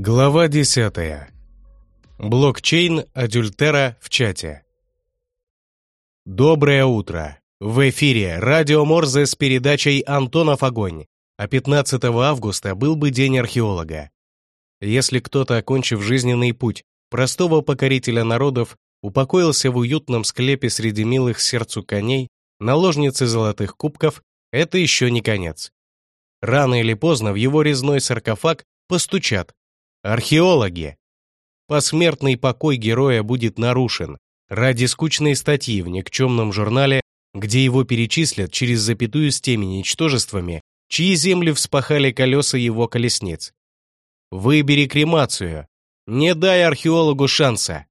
Глава 10. Блокчейн Адюльтера в чате. Доброе утро. В эфире Радио Морзе с передачей «Антонов огонь». А 15 августа был бы День археолога. Если кто-то, окончив жизненный путь простого покорителя народов, упокоился в уютном склепе среди милых сердцу коней, наложницы золотых кубков, это еще не конец. Рано или поздно в его резной саркофаг постучат. Археологи. Посмертный покой героя будет нарушен ради скучной статьи в никчемном журнале, где его перечислят через запятую с теми ничтожествами, чьи земли вспахали колеса его колесниц. Выбери кремацию. Не дай археологу шанса.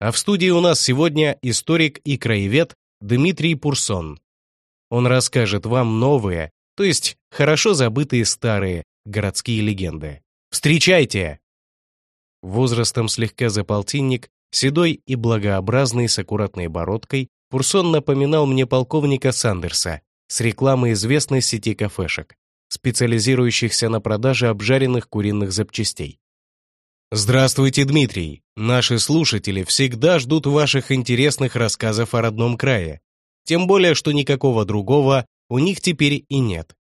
А в студии у нас сегодня историк и краевед Дмитрий Пурсон. Он расскажет вам новые, то есть хорошо забытые старые городские легенды. Встречайте! Возрастом слегка за полтинник, седой и благообразный с аккуратной бородкой, Пурсон напоминал мне полковника Сандерса с рекламы известной сети кафешек, специализирующихся на продаже обжаренных куриных запчастей. Здравствуйте, Дмитрий! Наши слушатели всегда ждут ваших интересных рассказов о родном крае, тем более, что никакого другого у них теперь и нет.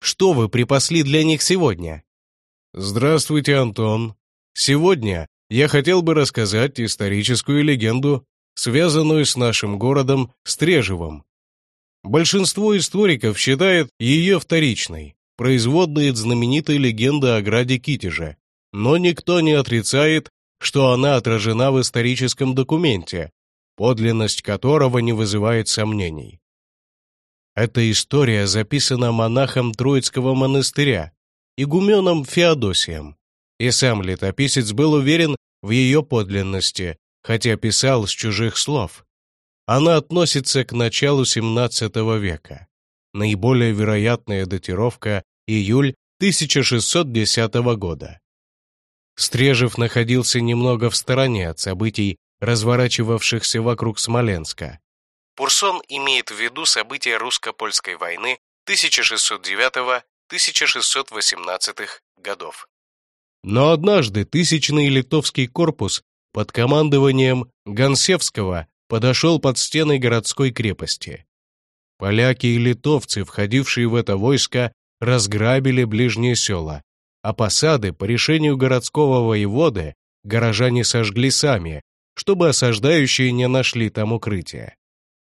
Что вы припасли для них сегодня? Здравствуйте, Антон. Сегодня я хотел бы рассказать историческую легенду, связанную с нашим городом Стрежевым. Большинство историков считает ее вторичной, производной от знаменитой легенды о граде Китеже, но никто не отрицает, что она отражена в историческом документе, подлинность которого не вызывает сомнений. Эта история записана монахом Троицкого монастыря, игуменом Феодосием, и сам летописец был уверен в ее подлинности, хотя писал с чужих слов. Она относится к началу XVII века. Наиболее вероятная датировка – июль 1610 года. Стрежев находился немного в стороне от событий, разворачивавшихся вокруг Смоленска. Пурсон имеет в виду события русско-польской войны 1609-1618 годов. Но однажды тысячный литовский корпус под командованием Гонсевского подошел под стены городской крепости. Поляки и литовцы, входившие в это войско, разграбили ближние села, а посады по решению городского воеводы горожане сожгли сами, чтобы осаждающие не нашли там укрытия.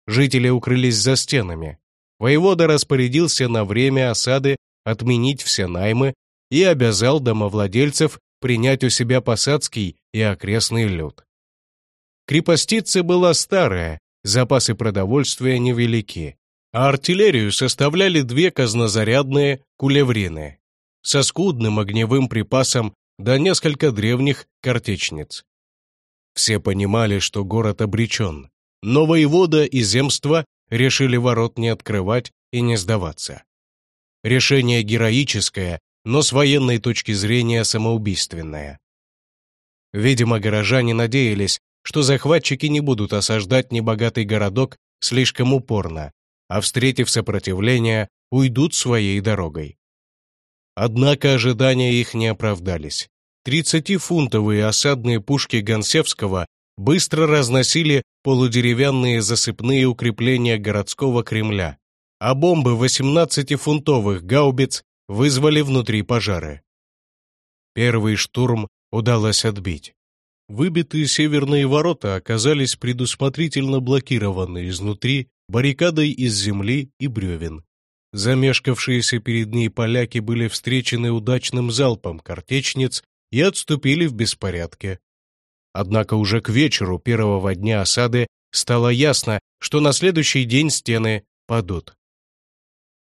Жители укрылись за стенами. Воевода распорядился на время осады отменить все наймы и обязал домовладельцев принять у себя посадский и окрестный люд. Крепостица была старая, запасы продовольствия невелики, а артиллерию составляли две казнозарядные кулеврины со скудным огневым припасом да несколько древних картечниц. Все понимали, что город обречен, но воевода и земство решили ворот не открывать и не сдаваться. Решение героическое, но с военной точки зрения самоубийственное. Видимо, горожане надеялись, что захватчики не будут осаждать небогатый городок слишком упорно, а встретив сопротивление, уйдут своей дорогой. Однако ожидания их не оправдались. 30-фунтовые осадные пушки Гонсевского быстро разносили полудеревянные засыпные укрепления городского Кремля, а бомбы 18-фунтовых гаубиц вызвали внутри пожары. Первый штурм удалось отбить. Выбитые северные ворота оказались предусмотрительно блокированы изнутри баррикадой из земли и бревен. Замешкавшиеся перед ней поляки были встречены удачным залпом картечниц и отступили в беспорядке. Однако уже к вечеру первого дня осады стало ясно, что на следующий день стены падут.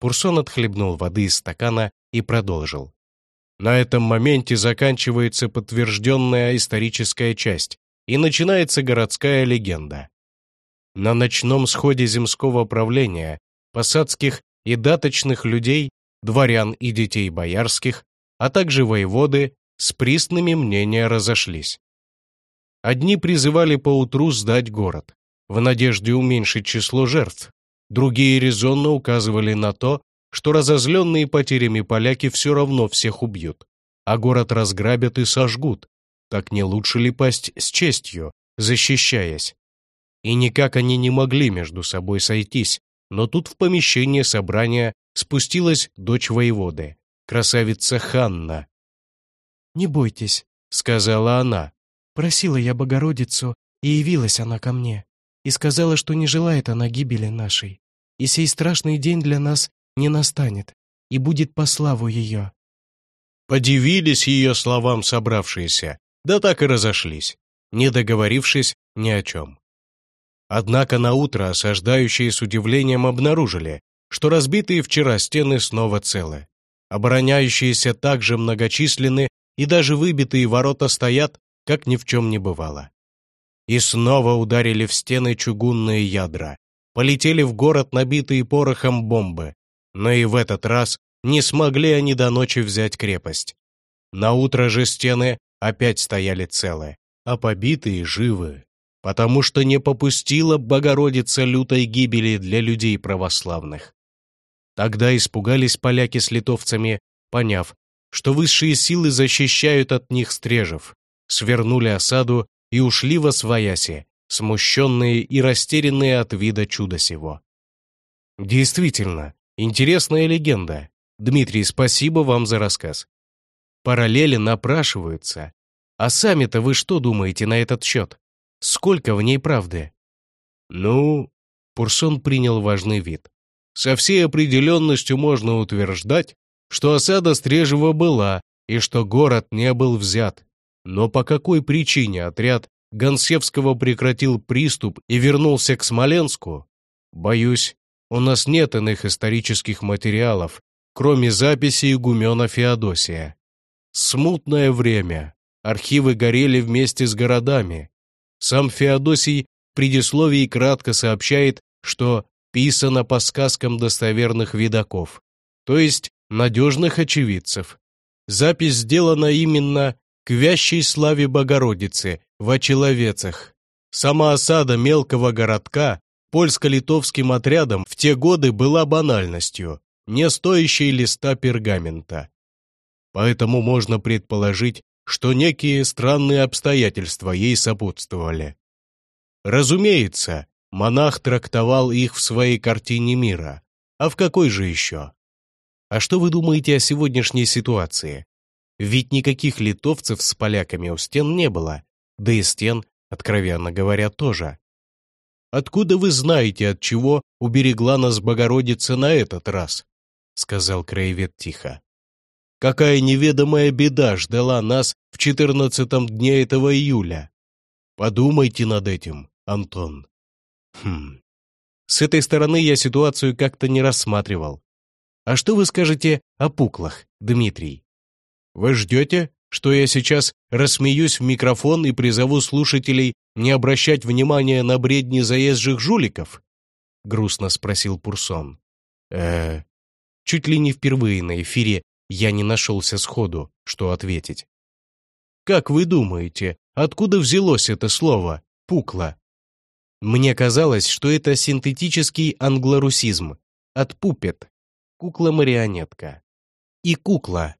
Пурсон отхлебнул воды из стакана и продолжил. На этом моменте заканчивается подтвержденная историческая часть и начинается городская легенда. На ночном сходе земского правления, посадских и даточных людей, дворян и детей боярских, а также воеводы, с пристными мнения разошлись. Одни призывали поутру сдать город, в надежде уменьшить число жертв, другие резонно указывали на то, что разозленные потерями поляки все равно всех убьют. а город разграбят и сожгут. Так не лучше ли пасть с честью, защищаясь? И никак они не могли между собой сойтись, но тут в помещение собрания спустилась дочь воеводы, красавица Ханна. «Не бойтесь», — сказала она. «Просила я Богородицу, и явилась она ко мне, и сказала, что не желает она гибели нашей, и сей страшный день для нас не настанет, и будет по славу ее». Подивились ее словам собравшиеся, да так и разошлись, не договорившись ни о чем. Однако на утро осаждающие с удивлением обнаружили, что разбитые вчера стены снова целы. Обороняющиеся также многочисленны, и даже выбитые ворота стоят, как ни в чем не бывало. И снова ударили в стены чугунные ядра, полетели в город набитые порохом бомбы, но и в этот раз не смогли они до ночи взять крепость. На утро же стены опять стояли целы, а побитые живы, потому что не попустила Богородица лютой гибели для людей православных. Тогда испугались поляки с литовцами, поняв, что высшие силы защищают от них стрежев, свернули осаду и ушли во свояси, смущенные и растерянные от вида чуда сего. Действительно, интересная легенда. Дмитрий, спасибо вам за рассказ. Параллели напрашиваются. А сами-то вы что думаете на этот счет? Сколько в ней правды? Ну, Пурсон принял важный вид. Со всей определенностью можно утверждать, что осада Стрежева была и что город не был взят. Но по какой причине отряд Гонсевского прекратил приступ и вернулся к Смоленску? Боюсь, у нас нет иных исторических материалов, кроме записи игумена Феодосия. Смутное время. Архивы горели вместе с городами. Сам Феодосий в предисловии кратко сообщает, что писано по сказкам достоверных видаков, то есть надежных очевидцев. Запись сделана именно к вящей славе Богородицы в Очеловецах. Сама осада мелкого городка польско-литовским отрядом в те годы была банальностью, не стоящей листа пергамента. Поэтому можно предположить, что некие странные обстоятельства ей сопутствовали. Разумеется, монах трактовал их в своей картине мира. А в какой же еще? А что вы думаете о сегодняшней ситуации? Ведь никаких литовцев с поляками у стен не было, да и стен, откровенно говоря, тоже. «Откуда вы знаете, от чего уберегла нас Богородица на этот раз?» — сказал краевед тихо какая неведомая беда ждала нас в четырнадцатом дне этого июля. Подумайте над этим, Антон. Хм. С этой стороны я ситуацию как-то не рассматривал. А что вы скажете о пуклах, Дмитрий? Вы ждете, что я сейчас рассмеюсь в микрофон и призову слушателей не обращать внимания на бредни заезжих жуликов? Грустно спросил Пурсон. э Чуть ли не впервые на эфире я не нашелся сходу, что ответить. «Как вы думаете, откуда взялось это слово «пукла»?» Мне казалось, что это синтетический англорусизм от «пупет» — кукла-марионетка. И кукла.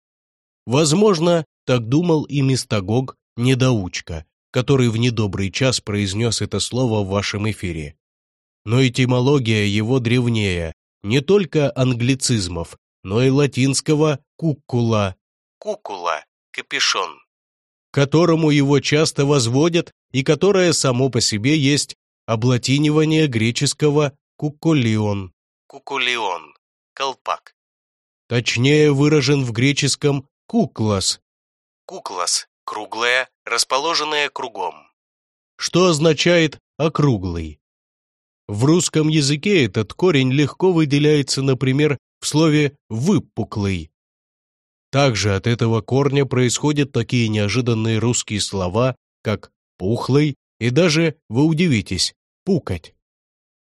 Возможно, так думал и мистагог недоучка, который в недобрый час произнес это слово в вашем эфире. Но этимология его древнее, не только англицизмов, но и латинского «куккула» «кукула» — капюшон, которому его часто возводят и которое само по себе есть облатинивание греческого «куккулион» «кукулион» — колпак. Точнее выражен в греческом «куклас» «куклас» — круглая, расположенная кругом, что означает «округлый». В русском языке этот корень легко выделяется, например, в слове «выпуклый». Также от этого корня происходят такие неожиданные русские слова, как «пухлый» и даже, вы удивитесь, «пукать».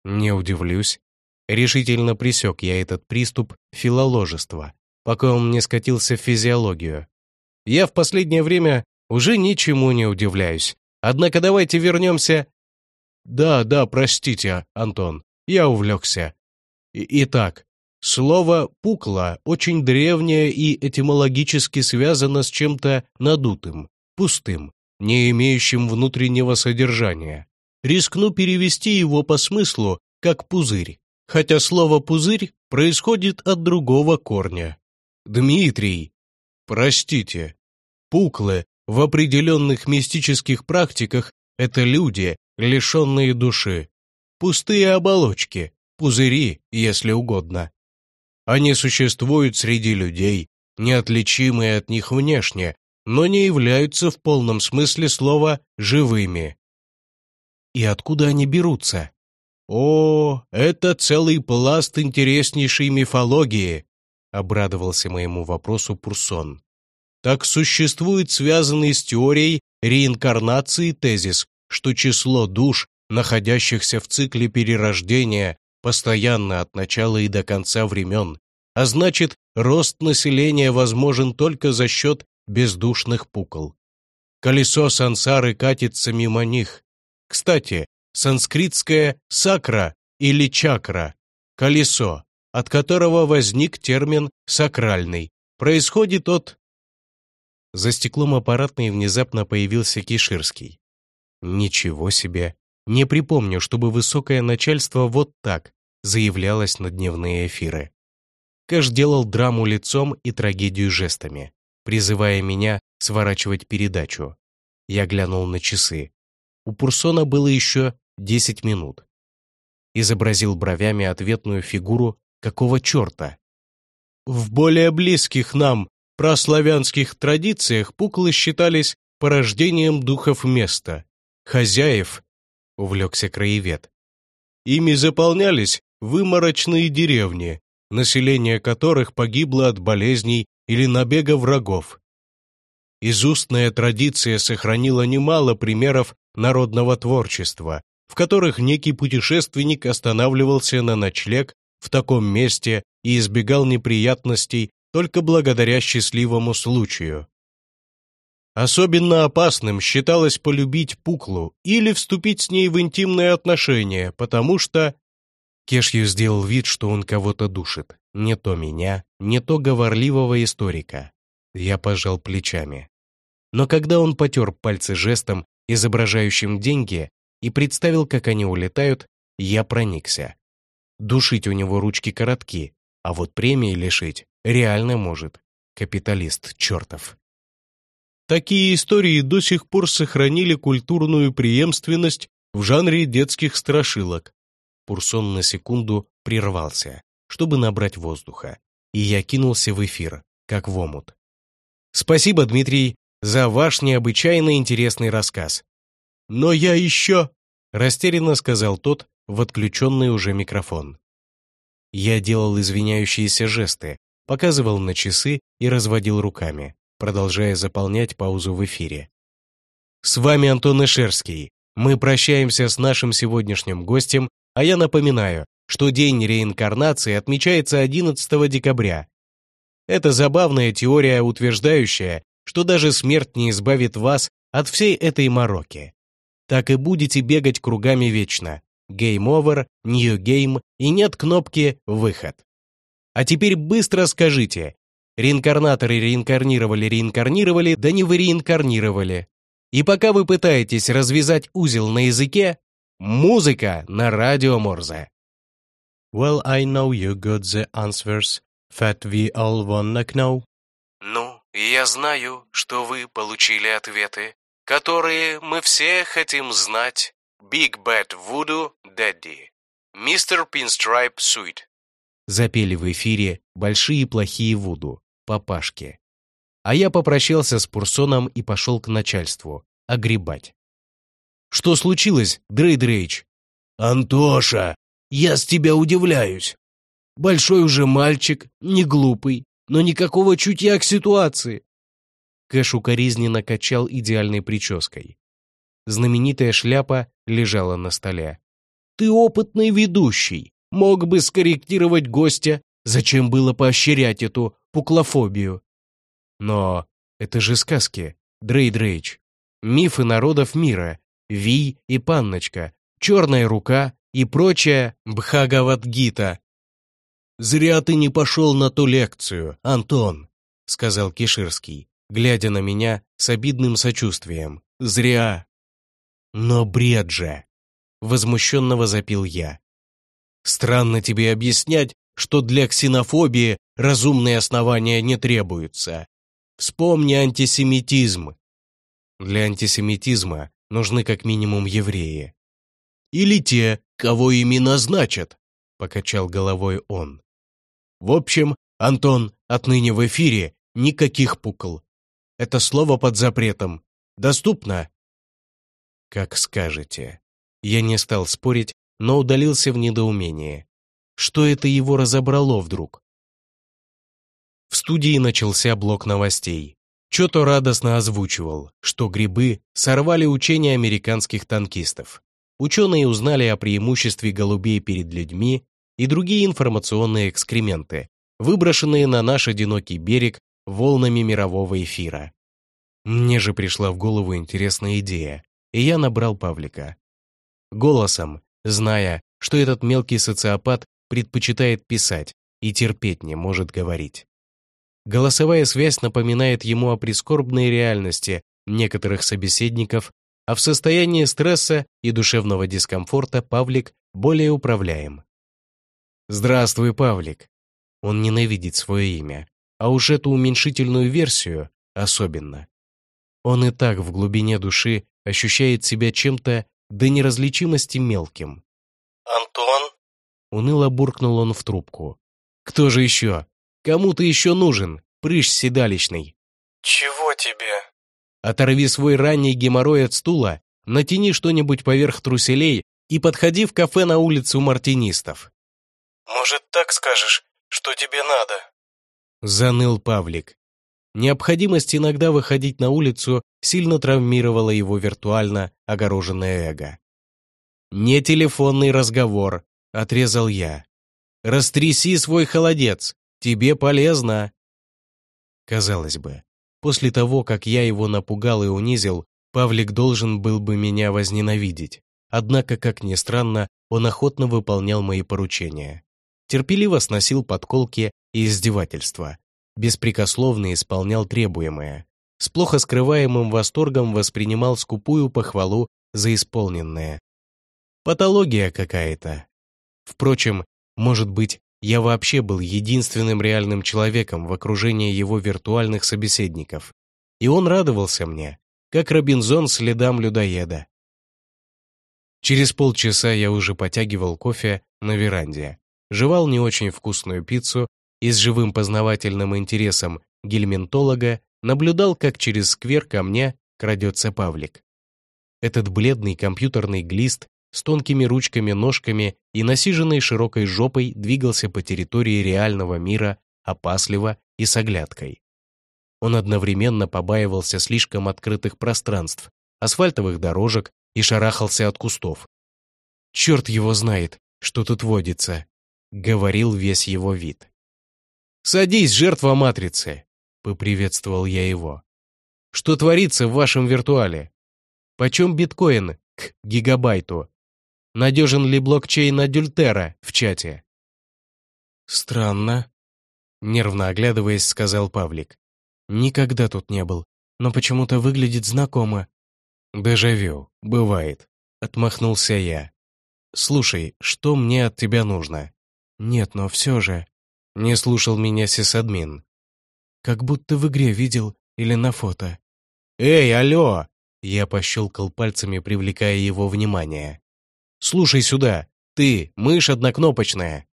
Не удивлюсь. Решительно пресек я этот приступ филоложества, пока он не скатился в физиологию. Я в последнее время уже ничему не удивляюсь. Однако давайте вернемся... Да, да, простите, Антон, я увлекся. И Итак, Слово «пукла» очень древнее и этимологически связано с чем-то надутым, пустым, не имеющим внутреннего содержания. Рискну перевести его по смыслу как «пузырь», хотя слово «пузырь» происходит от другого корня. Дмитрий, простите, пуклы в определенных мистических практиках – это люди, лишенные души, пустые оболочки, пузыри, если угодно. Они существуют среди людей, неотличимые от них внешне, но не являются в полном смысле слова живыми. И откуда они берутся? О, это целый пласт интереснейшей мифологии, обрадовался моему вопросу Пурсон. Так существует связанный с теорией реинкарнации тезис, что число душ, находящихся в цикле перерождения, постоянно от начала и до конца времен, а значит, рост населения возможен только за счет бездушных пукол. Колесо сансары катится мимо них. Кстати, санскритское «сакра» или «чакра» — колесо, от которого возник термин «сакральный», происходит от... За стеклом аппаратной внезапно появился Киширский. Ничего себе! Не припомню, чтобы высокое начальство вот так заявлялось на дневные эфиры. Кэш делал драму лицом и трагедию жестами, призывая меня сворачивать передачу. Я глянул на часы. У Пурсона было еще 10 минут. Изобразил бровями ответную фигуру какого черта. В более близких нам прославянских традициях пуклы считались порождением духов места, хозяев, увлекся краевед. Ими заполнялись выморочные деревни, население которых погибло от болезней или набега врагов. Изустная традиция сохранила немало примеров народного творчества, в которых некий путешественник останавливался на ночлег в таком месте и избегал неприятностей только благодаря счастливому случаю. Особенно опасным считалось полюбить Пуклу или вступить с ней в интимные отношения, потому что... Кешью сделал вид, что он кого-то душит. Не то меня, не то говорливого историка. Я пожал плечами. Но когда он потер пальцы жестом, изображающим деньги, и представил, как они улетают, я проникся. Душить у него ручки коротки, а вот премии лишить реально может. Капиталист чертов. Такие истории до сих пор сохранили культурную преемственность в жанре детских страшилок. Пурсон на секунду прервался, чтобы набрать воздуха, и я кинулся в эфир, как в омут. Спасибо, Дмитрий, за ваш необычайно интересный рассказ. Но я еще... Растерянно сказал тот в отключенный уже микрофон. Я делал извиняющиеся жесты, показывал на часы и разводил руками, продолжая заполнять паузу в эфире. С вами Антон Ишерский. Мы прощаемся с нашим сегодняшним гостем, а я напоминаю, что День реинкарнации отмечается 11 декабря. Это забавная теория, утверждающая, что даже смерть не избавит вас от всей этой мороки так и будете бегать кругами вечно. Game over, New Game и нет кнопки «Выход». А теперь быстро скажите. Реинкарнаторы реинкарнировали, реинкарнировали, да не вы реинкарнировали. И пока вы пытаетесь развязать узел на языке, музыка на радио Морзе. Well, I know you got the answers that we all wanna know. Ну, я знаю, что вы получили ответы, которые мы все хотим знать. Big Bad Voodoo Daddy. Мистер Pinstripe Suite. Запели в эфире большие плохие Вуду, папашки. А я попрощался с Пурсоном и пошел к начальству, огребать. Что случилось, Дрейдрейч? Антоша, я с тебя удивляюсь. Большой уже мальчик, не глупый, но никакого чутья к ситуации. Кэш укоризненно качал идеальной прической. Знаменитая шляпа лежала на столе. «Ты опытный ведущий, мог бы скорректировать гостя, зачем было поощрять эту пуклофобию?» «Но это же сказки, Дрей Дрейч, мифы народов мира, Ви и Панночка, Черная рука и прочая Бхагавадгита. «Зря ты не пошел на ту лекцию, Антон», — сказал Киширский, глядя на меня с обидным сочувствием. «Зря». «Но бред же!» — возмущенно возопил я. «Странно тебе объяснять, что для ксенофобии разумные основания не требуются. Вспомни антисемитизм. Для антисемитизма нужны как минимум евреи. Или те, кого ими назначат, покачал головой он. В общем, Антон, отныне в эфире никаких пукол. Это слово под запретом. Доступно? Как скажете. Я не стал спорить, но удалился в недоумении. Что это его разобрало вдруг? В студии начался блок новостей. Чото радостно озвучивал, что грибы сорвали учения американских танкистов. Ученые узнали о преимуществе голубей перед людьми и другие информационные экскременты, выброшенные на наш одинокий берег волнами мирового эфира. Мне же пришла в голову интересная идея, и я набрал Павлика. Голосом, зная, что этот мелкий социопат предпочитает писать и терпеть не может говорить. Голосовая связь напоминает ему о прискорбной реальности некоторых собеседников, а в состоянии стресса и душевного дискомфорта Павлик более управляем. «Здравствуй, Павлик». Он ненавидит свое имя, а уж эту уменьшительную версию особенно. Он и так в глубине души ощущает себя чем-то до неразличимости мелким. «Антон?» Уныло буркнул он в трубку. «Кто же еще? Кому ты еще нужен, прыщ седалищный?» «Чего тебе?» Оторви свой ранний геморрой от стула, натяни что-нибудь поверх труселей и подходи в кафе на улицу мартинистов. «Может, так скажешь, что тебе надо?» Заныл Павлик. Необходимость иногда выходить на улицу сильно травмировала его виртуально огороженное эго. «Не телефонный разговор», — отрезал я. «Растряси свой холодец, тебе полезно». Казалось бы, после того, как я его напугал и унизил, Павлик должен был бы меня возненавидеть. Однако, как ни странно, он охотно выполнял мои поручения терпеливо сносил подколки и издевательства, беспрекословно исполнял требуемое, с плохо скрываемым восторгом воспринимал скупую похвалу за исполненное. Патология какая-то. Впрочем, может быть, я вообще был единственным реальным человеком в окружении его виртуальных собеседников, и он радовался мне, как Робинзон следам людоеда. Через полчаса я уже потягивал кофе на веранде, жевал не очень вкусную пиццу и с живым познавательным интересом гельминтолога наблюдал, как через сквер ко мне крадется Павлик. Этот бледный компьютерный глист с тонкими ручками-ножками и насиженной широкой жопой двигался по территории реального мира опасливо и с оглядкой. Он одновременно побаивался слишком открытых пространств, асфальтовых дорожек и шарахался от кустов. Черт его знает, что тут водится говорил весь его вид. «Садись, жертва матрицы!» — поприветствовал я его. «Что творится в вашем виртуале? Почем биткоин к гигабайту? Надежен ли блокчейн Адюльтера в чате?» «Странно», — нервно оглядываясь, сказал Павлик. «Никогда тут не был, но почему-то выглядит знакомо». «Дежавю, бывает», — отмахнулся я. «Слушай, что мне от тебя нужно?» Нет, но все же. Не слушал меня сисадмин. Как будто в игре видел или на фото. «Эй, алло!» Я пощелкал пальцами, привлекая его внимание. «Слушай сюда! Ты, мышь однокнопочная!»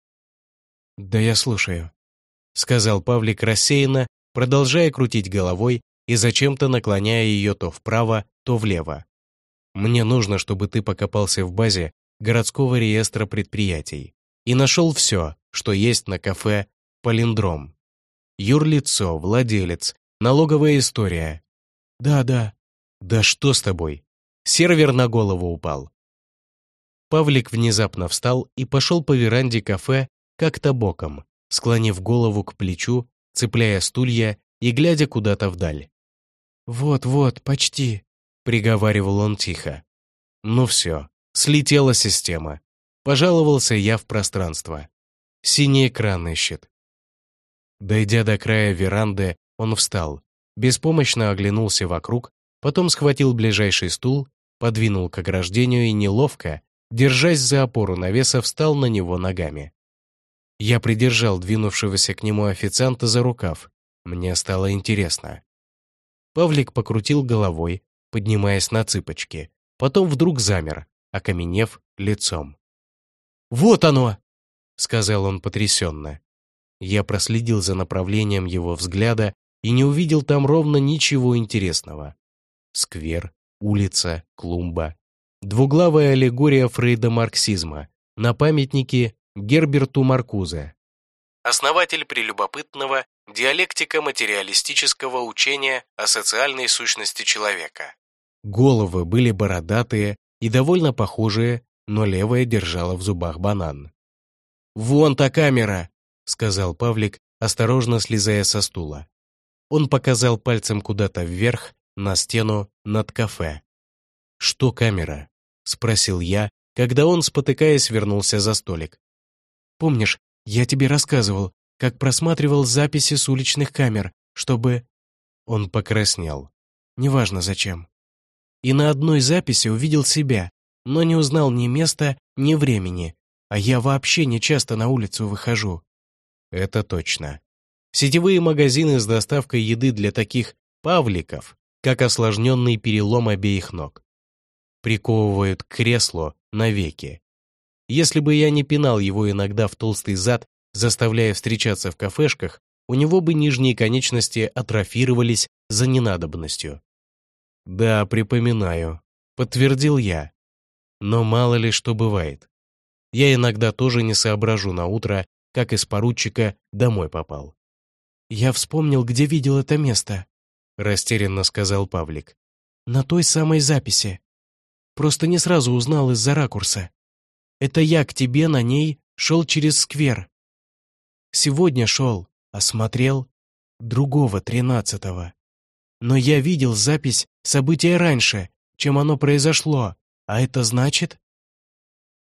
«Да я слушаю», — сказал Павлик рассеянно, продолжая крутить головой и зачем-то наклоняя ее то вправо, то влево. «Мне нужно, чтобы ты покопался в базе городского реестра предприятий и нашел все, что есть на кафе «Полиндром». Юрлицо, владелец, налоговая история. Да-да. Да что с тобой? Сервер на голову упал. Павлик внезапно встал и пошел по веранде кафе как-то боком, склонив голову к плечу, цепляя стулья и глядя куда-то вдаль. «Вот-вот, почти», — приговаривал он тихо. «Ну все, слетела система. Пожаловался я в пространство. Синий экран ищет. Дойдя до края веранды, он встал, беспомощно оглянулся вокруг, потом схватил ближайший стул, подвинул к ограждению и неловко, держась за опору навеса, встал на него ногами. Я придержал двинувшегося к нему официанта за рукав. Мне стало интересно. Павлик покрутил головой, поднимаясь на цыпочки, потом вдруг замер, окаменев лицом. «Вот оно!» — сказал он потрясенно. Я проследил за направлением его взгляда и не увидел там ровно ничего интересного. Сквер, улица, клумба. Двуглавая аллегория Фрейда марксизма на памятнике Герберту Маркузе. Основатель прелюбопытного диалектико-материалистического учения о социальной сущности человека. Головы были бородатые и довольно похожие, но левая держала в зубах банан. «Вон та камера!» — сказал Павлик, осторожно слезая со стула. Он показал пальцем куда-то вверх, на стену, над кафе. «Что камера?» — спросил я, когда он, спотыкаясь, вернулся за столик. «Помнишь, я тебе рассказывал, как просматривал записи с уличных камер, чтобы...» Он покраснел. Неважно зачем. И на одной записи увидел себя, но не узнал ни места, ни времени, а я вообще не часто на улицу выхожу. Это точно. Сетевые магазины с доставкой еды для таких павликов, как осложненный перелом обеих ног. Приковывают к креслу навеки. Если бы я не пинал его иногда в толстый зад, заставляя встречаться в кафешках, у него бы нижние конечности атрофировались за ненадобностью. «Да, припоминаю», — подтвердил я. Но мало ли что бывает. Я иногда тоже не соображу на утро, как из поручика домой попал. «Я вспомнил, где видел это место», — растерянно сказал Павлик. «На той самой записи. Просто не сразу узнал из-за ракурса. Это я к тебе на ней шел через сквер. Сегодня шел, осмотрел другого тринадцатого. Но я видел запись события раньше, чем оно произошло, а это значит...»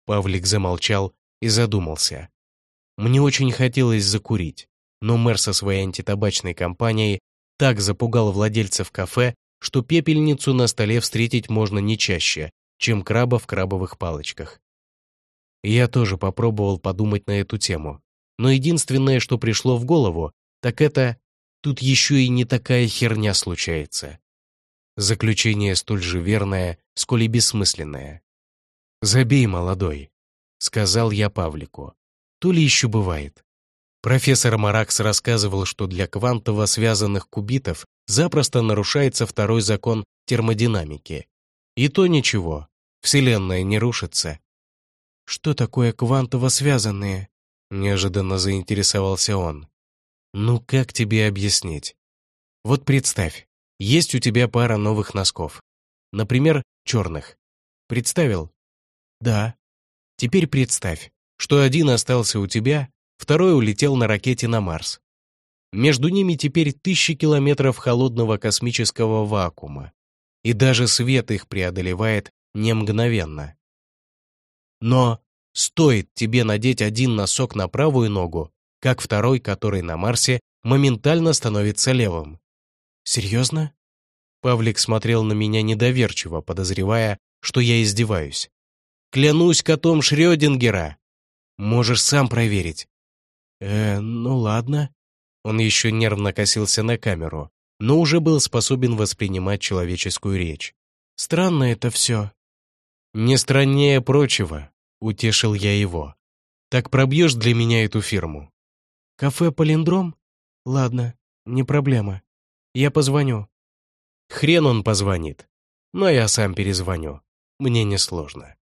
Павлик замолчал и задумался. Мне очень хотелось закурить но мэр со своей антитабачной компанией так запугал владельцев кафе, что пепельницу на столе встретить можно не чаще, чем краба в крабовых палочках. Я тоже попробовал подумать на эту тему, но единственное, что пришло в голову, так это «тут еще и не такая херня случается». Заключение столь же верное, сколь и бессмысленное. «Забей, молодой», — сказал я Павлику. «То ли еще бывает. Профессор Маракс рассказывал, что для квантово связанных кубитов запросто нарушается второй закон термодинамики. И то ничего, Вселенная не рушится. «Что такое квантово связанные?» — неожиданно заинтересовался он. «Ну как тебе объяснить? Вот представь, есть у тебя пара новых носков. Например, черных. Представил? Да. Теперь представь, что один остался у тебя, второй улетел на ракете на Марс. Между ними теперь тысячи километров холодного космического вакуума, и даже свет их преодолевает не мгновенно. Но стоит тебе надеть один носок на правую ногу, как второй, который на Марсе, моментально становится левым. Серьезно? Павлик смотрел на меня недоверчиво, подозревая, что я издеваюсь. Клянусь котом Шрёдингера. Можешь сам проверить. «Э, ну ладно». Он еще нервно косился на камеру, но уже был способен воспринимать человеческую речь. «Странно это все». «Не страннее прочего», — утешил я его. «Так пробьешь для меня эту фирму?» «Кафе «Полиндром»? Ладно, не проблема. Я позвоню». Хрен он позвонит, но я сам перезвоню. Мне несложно.